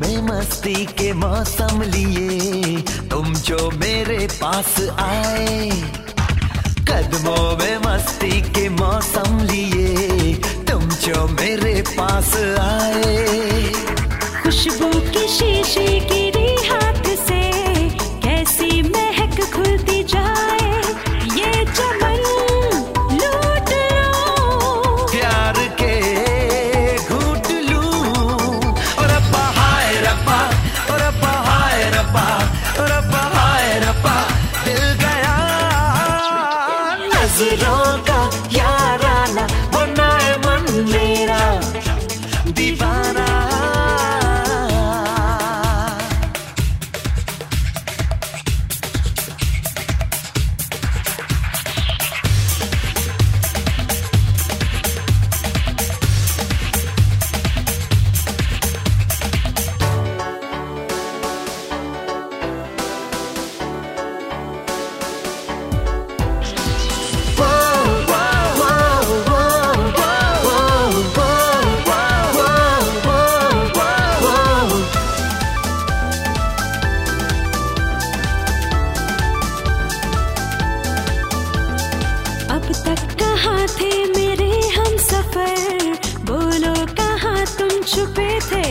में मस्ती के मौसम लिए, तुम जो मेरे पास आए, कदमों में मस्ती के मौसम लिए, तुम जो मेरे पास आए। you be?